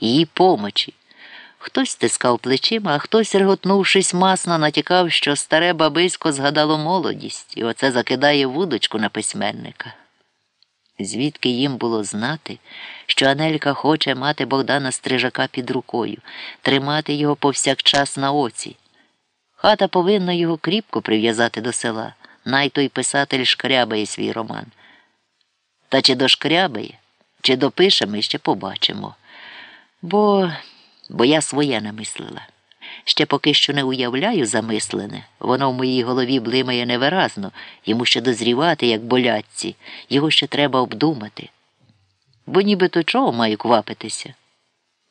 її помочі. Хтось стискав плечима, а хтось, реготнувшись масно, натякав, що старе бабисько згадало молодість, і оце закидає вудочку на письменника. Звідки їм було знати, що Анелька хоче мати Богдана Стрижака під рукою, тримати його повсякчас на оці. Хата повинна його кріпко прив'язати до села, най той писатель шкрябає свій роман. Та чи дошкрябає, чи допише, ми ще побачимо. Бо бо я своє намислила. Ще поки що не уявляю замислене, воно в моїй голові блимає невиразно, йому ще дозрівати, як болятці, його ще треба обдумати. Бо нібито чого маю квапитися?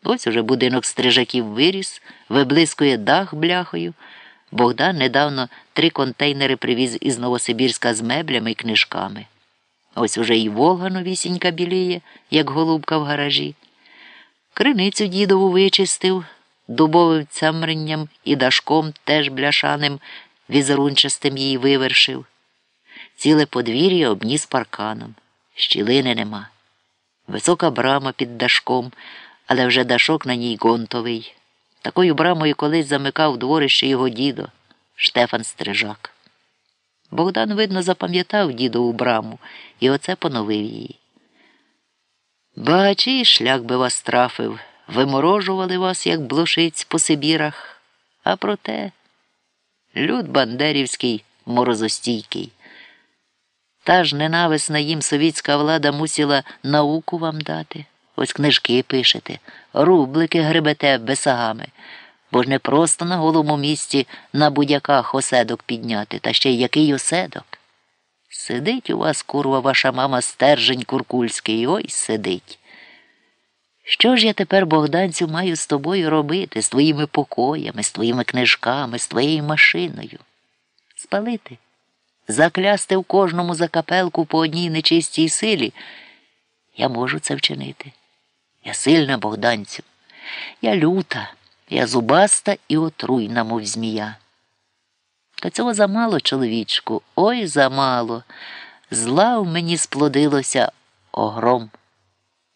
Ось уже будинок стрижаків виріс, виблискує дах бляхою. Богдан недавно три контейнери привіз із Новосибірська з меблями і книжками. Ось уже і Волга новісінька біліє, як голубка в гаражі. Криницю дідову вичистив, дубовим цямренням і дашком теж бляшаним, візерунчастим її вивершив. Ціле подвір'я обніс парканом. Щілини нема. Висока брама під дашком, але вже дашок на ній гонтовий. Такою брамою колись замикав дворище його дідо Штефан Стрижак. Богдан, видно, запам'ятав дідову браму і оце поновив її. Багачий шлях би вас трафив, виморожували вас, як блошиць по Сибірах, а проте люд бандерівський морозостійкий. Та ж ненависна їм совітська влада мусила науку вам дати. Ось книжки пишете, рублики гребете бесагами, бо ж не просто на голому місці на будь-яках оседок підняти, та ще й який оседок. Сидить у вас, курва, ваша мама стержень куркульський, ой сидить. Що ж я тепер, Богданцю, маю з тобою робити, з твоїми покоями, з твоїми книжками, з твоєю машиною? Спалити, заклясти в кожному закапелку по одній нечистій силі. Я можу це вчинити. Я сильна, Богданцю, я люта, я зубаста і отруйна, мов змія. Та цього замало, чоловічку, ой замало. Зла в мені сплодилося огром.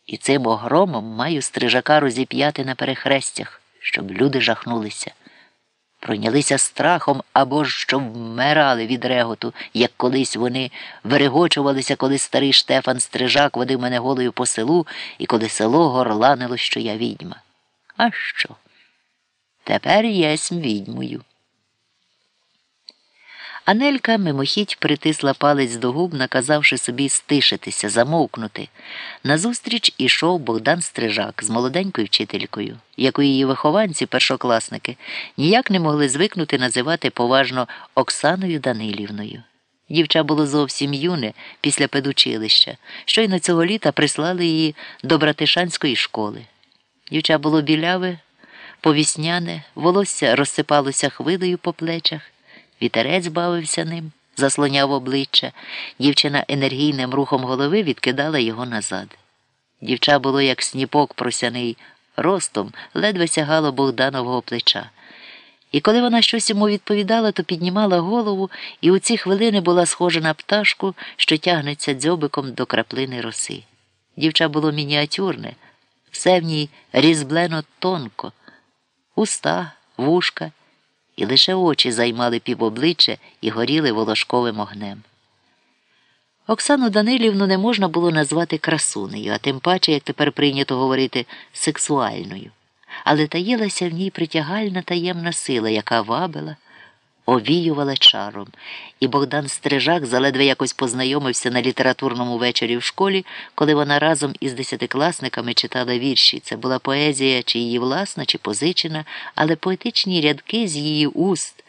І цим огромом маю стрижака розіп'яти на перехрестях, щоб люди жахнулися, пройнялися страхом або ж щоб вмирали від реготу, як колись вони вирегочувалися, коли старий Штефан Стрижак водив мене голою по селу і коли село горланило, що я відьма. А що? Тепер єсмь відьмою. Анелька мимохідь притисла палець до губ, наказавши собі стишитися, замовкнути. Назустріч ішов Богдан Стрижак з молоденькою вчителькою, яку її вихованці, першокласники, ніяк не могли звикнути називати поважно Оксаною Данилівною. Дівча було зовсім юне після педучилища, щойно цього літа прислали її до братишанської школи. Дівча було біляве, повісняне, волосся розсипалося хвилею по плечах. Вітерець бавився ним, заслоняв обличчя. Дівчина енергійним рухом голови відкидала його назад. Дівча було, як сніпок просяний, ростом ледве сягало Богданового плеча. І коли вона щось йому відповідала, то піднімала голову і у ці хвилини була схожа на пташку, що тягнеться дзьобиком до краплини роси. Дівча було мініатюрне, все в ній різблено тонко, уста, вушка і лише очі займали півобличчя і горіли волошковим огнем. Оксану Данилівну не можна було назвати красунею, а тим паче, як тепер прийнято говорити, сексуальною, але таїлася в ній притягальна таємна сила, яка вабила овіювала чаром, і Богдан Стрижак заледве якось познайомився на літературному вечорі в школі, коли вона разом із десятикласниками читала вірші. Це була поезія, чи її власна, чи позичена, але поетичні рядки з її уст.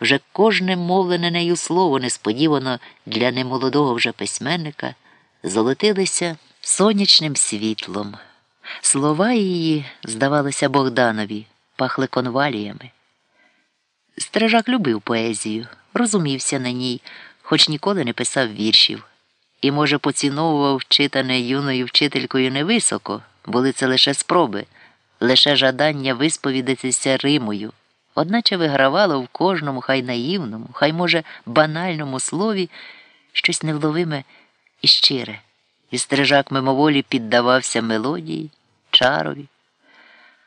Вже кожне мовлене нею слово несподівано для немолодого вже письменника золотилися сонячним світлом. Слова її, здавалося, Богданові, пахли конваліями. Стражак любив поезію, розумівся на ній, хоч ніколи не писав віршів. І, може, поціновував читане юною вчителькою невисоко, були це лише спроби, лише жадання висповідатися Римою, одначе вигравало в кожному хай наївному, хай, може, банальному слові щось невловиме і щире, і стрижак мимоволі піддавався мелодії, чарові.